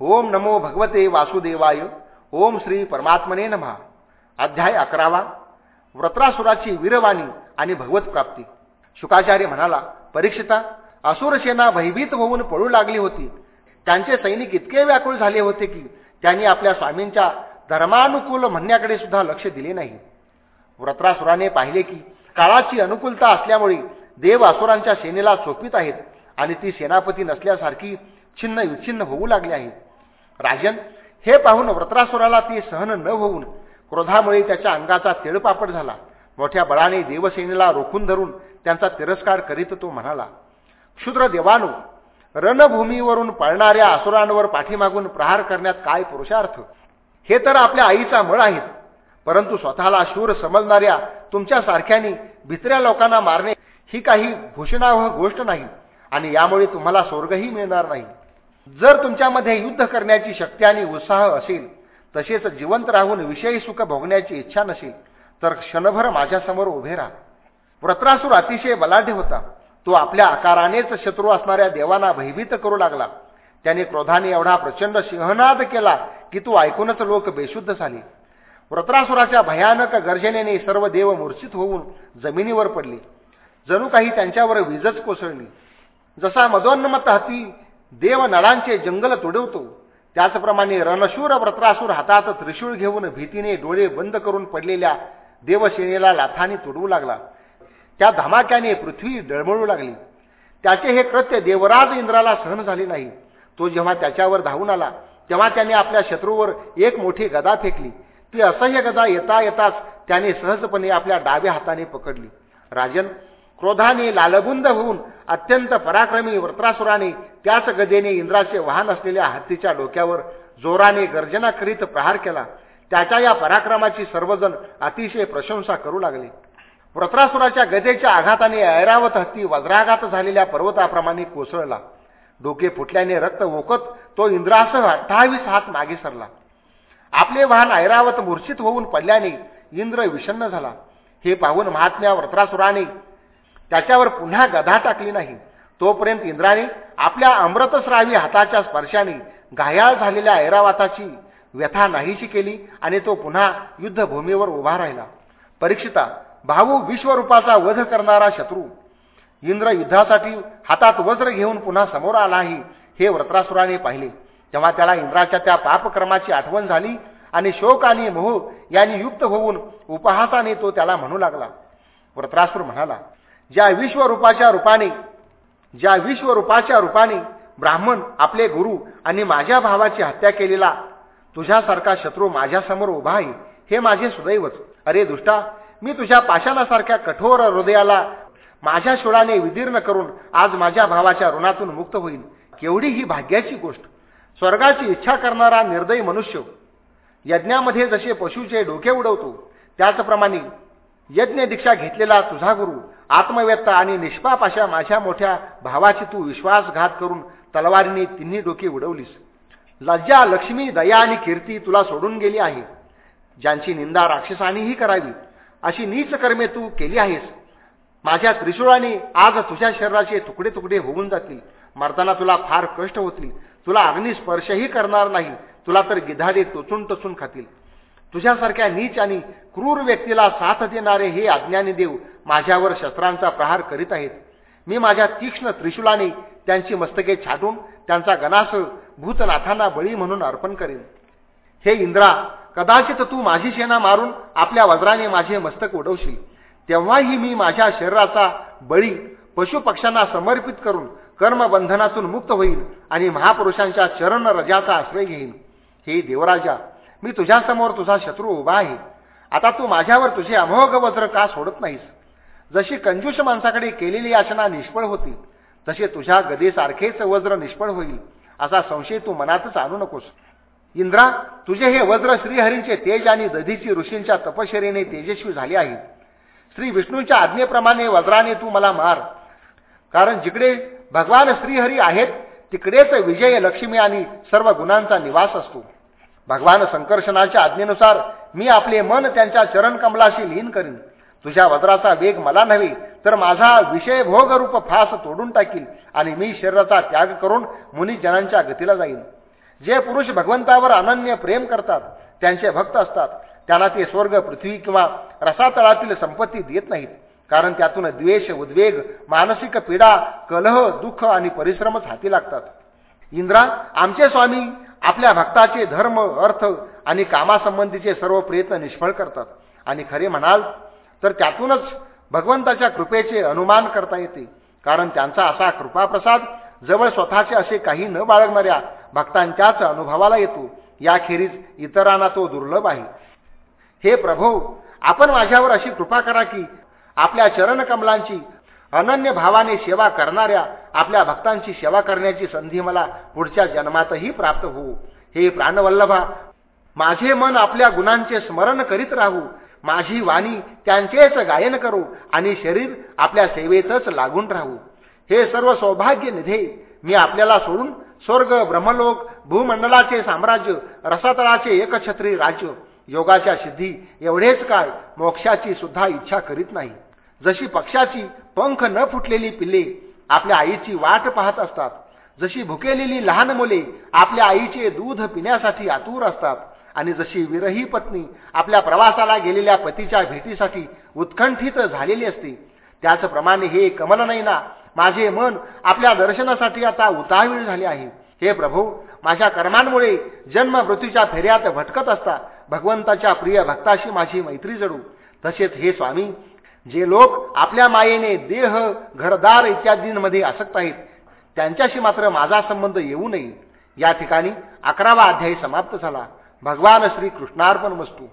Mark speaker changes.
Speaker 1: ओम नमो भगवते वासुदेवाय. ओम श्री परमात्मने नमहा अध्याय अकरावा. व्रत्रासुराची वीरवाणी आणि भगवत प्राप्ती. शुकाचार्य म्हणाला परीक्षिता असुरसेना भयभीत होऊन पळू लागली होती. त्यांचे सैनिक इतके व्याकुळ झाले होते की त्यांनी आपल्या स्वामींच्या धर्मानुकूल म्हणण्याकडे सुद्धा लक्ष दिले नाही. व्रत्रासुराने पाहिले की काळाची अनुकूलता असल्यामुळे देव असुरांच्या सेनेला सोपित आहेत आणि ती सेनापती नसल्यासारखी छिन्न विच्छिन्न होऊ लागली आहे. राजन हे पाहून व्रत्रासुराला ती सहन न होऊन क्रोधामुळे त्याच्या अंगाचा तिळपापड झाला. मोठ्या बळाने देवसेनेला रोखून धरून त्यांचा तिरस्कार करीत तो म्हणाला क्षुद्र देवानो रणभूमीवरून पळणाऱ्या असुरांवर पाठीमागून प्रहार करण्यात काय पुरुषार्थ? हे तर आपल्या आईचा मळ आहेत. परंतु स्वतःला शूर समजणाऱ्या तुमच्या सारख्यानी भित्र्या लोकांना मारणे ही काही भूषणावह गोष्ट नाही आणि यामुळे तुम्हाला स्वर्गही मिळणार नाही. जर तुमच्यामध्ये युद्ध करण्याची शक्ती आणि उत्साह असेल तसेच जिवंत राहून विषयी सुख भोगण्याची इच्छा नसेल तर क्षणभर माझ्यासमोर उभे राहा. व्रत्रासूर अतिशय बलाढ्य होता. तो आपल्या आकारानेच शत्रू असणाऱ्या देवांना भयभीत करू लागला. त्याने क्रोधाने एवढा प्रचंड सिंहनाद केला की तो ऐकूनच लोक बेशुद्ध झाले. व्रत्रासुराच्या भयानक गर्जनेने सर्व देव मूर्छित होऊन जमिनीवर पडले. जणू काही त्यांच्यावर वीजच कोसळली. जसा मदोन्मत हाती देव नळांचे जंगल तुडवतो. त्याचप्रमाणे रणशूर व्रत्रासूर हातात त्रिशूळ घेऊन भीतीने डोळे बंद करून पडलेल्या देवसेनेला लाथाने तुडवू लागला. त्या धमाक्याने पृथ्वी डळमळू लागली. त्याचे हे कृत्य देवराज इंद्राला सहन झाले नाही. तो जेव्हा त्याच्यावर धावून आला तेव्हा त्याने आपल्या शत्रूवर एक मोठी गदा फेकली. ती असह्य गदा येता येताच त्याने सहजपणे आपल्या डाव्या हाताने पकडली. राजन क्रोधाने लालबुंद होऊन अत्यंत पराक्रमी व्रत्रासुराने त्याच गजेने इंद्राचे वाहन असलेल्या हत्तीच्या डोक्यावर जोराने गर्जना करीत प्रहार केला. त्याच्या या पराक्रमाची सर्वजण अतिशय प्रशंसा करू लागले. वृत्रासुराच्या गदेच्या आघाताने ऐरावत हत्ती वज्राघात झालेल्या पर्वताप्रमाणे कोसळला. डोके फुटल्याने रक्त ओकत तो इंद्रासह अठ्ठावीस हात मागे सरला. आपले वाहन ऐरावत मूर्छित होऊन पडल्याने इंद्र विषन्न झाला. हे पाहून महात्म्या व्रत्रासुराने त्याच्यावर पुन्हा गधा टाकली नाही. तोपर्यंत इंद्राने आपल्या अमृतस्रावी हाताच्या स्पर्शाने घायाळ झालेल्या ऐरावाताची व्यथा नाहीशी केली आणि तो पुन्हा युद्धभूमीवर उभा राहिला. परीक्षिता भाऊ विश्वरूपाचा वध करणारा शत्रू इंद्र युद्धासाठी हातात वज्र घेऊन पुन्हा समोर आला आहे हे व्रत्रासुराने पाहिले. तेव्हा त्याला इंद्राच्या त्या पापक्रमाची आठवण झाली आणि शोक आणि मोह यांनी युक्त होऊन उपहासाने तो त्याला म्हणू लागला. व्रत्रासुर म्हणाला ज्या विश्वरूपाच्या रूपाने ज्या विश्वरूपाच्या रूपाने ब्राह्मण आपले गुरु आणि माझ्या भावाची हत्या केलेला तुझ्यासारखा शत्रू माझ्यासमोर उभा आहे हे माझे सुदैवच. अरे दुष्टा मी तुझ्या पाषाणासारख्या कठोर हृदयाला माझ्या शोळाने विदीर्ण करून आज माझ्या भावाच्या ऋणातून मुक्त होईल केवढी ही भाग्याची गोष्ट. स्वर्गाची इच्छा करणारा निर्दयी मनुष्य यज्ञामध्ये जसे पशूचे डोके उडवतो त्याचप्रमाणे यज्ञ दीक्षा घेतलेला तुझा गुरु आत्मव्यत्त आणि निष्पाप अशा माझ्या मोठ्या भावाची तू विश्वासघात करून तलवारीने तिन्ही डोके उडवलीस. लज्जा लक्ष्मी दया आणि कीर्ती तुला सोडून गेली आहे. ज्यांची निंदा राक्षसानीही करावी अशी नीच कर्मे तू केली आहेस. माझ्या त्रिशूळाने आज तुझ्या शरीराचे तुकडे तुकडे होऊन जातील. मरताना तुला फार कष्ट होतील. तुला अग्निस्पर्शही करणार नाही. तुला तर गिधाडे टोचून टोचून खातील. तुझ्यासारख्या नीच आणि क्रूर व्यक्तीला साथ देणारे हे अज्ञानी देव माझ्यावर शस्त्रांचा प्रहार करीत आहेत. मी माझ्या तीक्ष्ण त्रिशूलाने त्यांची मस्तके छाटून त्यांचा गणास भूतनाथांना बळी म्हणून अर्पण करेन. हे इंद्रा कदाचित तू माझी सेना मारून आपल्या वज्राने माझे मस्तक उडवशील. तेव्हाही मी माझ्या शरीराचा बळी पशुपक्ष्यांना समर्पित करून कर्मबंधनातून मुक्त होईल आणि महापुरुषांच्या चरण रजाचा आश्रय घेईन. हे देवराजा मी तुझ्यासमोर तुझा शत्रू उभा आहे. आता तू माझ्यावर तुझे अमोघ वज्र का सोडत नाहीस? जशी कंजूष माणसाकडे केलेली याचना निष्फळ होती तसे तुझ्या गदेसारखेच वज्र निष्फळ होईल असा संशय तू मनातच आणू नकोस. इंद्रा तुझे हे वज्र श्रीहरींचे तेज आणि दधीची ऋषींच्या तपश्चर्याने तेजस्वी झाले आहे. श्री विष्णूंच्या आज्ञेप्रमाणे वज्राने तू मला मार. कारण जिकडे भगवान श्रीहरी आहेत तिकडेच विजय लक्ष्मी आणि सर्व गुणांचा निवास असतो. भगवान संकर्षणाच्या आज्ञेनुसार मी आपले मन त्यांच्या चरणकमलाशी लीन करीन. तुझ्या वज्राचा वेग मला नव्हे तर माझा विषय भोगरूप फास तोडून टाकील आणि मी शरीराचा त्याग करून मुनिजनांच्या गतीला जाईन. जे पुरुष भगवंतावर अनन्य प्रेम करतात त्यांचे भक्त असतात त्यांना ते स्वर्ग पृथ्वी किंवा रसातळातील संपत्ती देत नाहीत कारण त्यातून द्वेष उद्वेग मानसिक पीडा कलह दुःख आणि परिश्रमच हाती लागतात. इंद्रा आमचे स्वामी आपल्या भक्ताचे धर्म अर्थ आणि कामासंबंधीचे सर्व प्रयत्न निष्फळ करतात. आणि खरे म्हणाल तर त्यातूनच भगवंताच्या कृपेचे अनुमान करता येते. कारण त्यांचा असा कृपाप्रसाद जवळ स्वतःचे असे काही न बाळगणाऱ्या भक्तांच्याच अनुभवाला येतो. याखेरीज इतरांना तो दुर्लभ आहे. हे प्रभू आपण माझ्यावर अशी कृपा करा की आपल्या चरणकमलांची अनन्य भावाने सेवा करणाऱ्या आपल्या भक्तांची सेवा करण्याची संधी मला पुढच्या जन्मातही प्राप्त होऊ. हे प्राणवल्लभा माझे मन आपल्या गुणांचे स्मरण करीत राहू. माझी वाणी त्यांचेच गायन करू आणि शरीर आपल्या सेवेतच लागून राहू. हे सर्व सौभाग्य निधे मी आपल्याला सोडून स्वर्ग ब्रह्मलोक भूमंडलाचे साम्राज्य रसातळाचे एकछत्री राज्य योगाच्या सिद्धी एवढेच काय मोक्षाची सुद्धा इच्छा करीत नाही. जशी पक्षाची पंख न फुटलेली पिल्ले आपल्या आईची वाट पाहत असतात जशी भुकेलेली लहान मुले आपल्या आईचे दूध पिण्यासाठी आतुर असतात आणि जशी विरही पत्नी आपल्या प्रवासाला गेलेल्या पतीच्या भेटीसाठी उत्कंठित झालेली असते त्याचप्रमाणे हे कमल नाही ना माझे मन आपल्या दर्शनासाठी आता उतावीळ झाले आहे. हे प्रभू माझ्या कर्मांमुळे जन्म मृत्यूच्या फेऱ्यात भटकत असता भगवंताच्या प्रिय भक्ताशी माझी मैत्री जडू. तसेच हे स्वामी जे लोक आपल्या मायेने देह घरदार इत्यादींमध्ये आसक्त आहेत त्यांच्याशी मात्र माझा संबंध येऊ नये. या ठिकाणी अकरावा अध्यायी समाप्त झाला. भगवान श्री कृष्णार्पण वस्तू.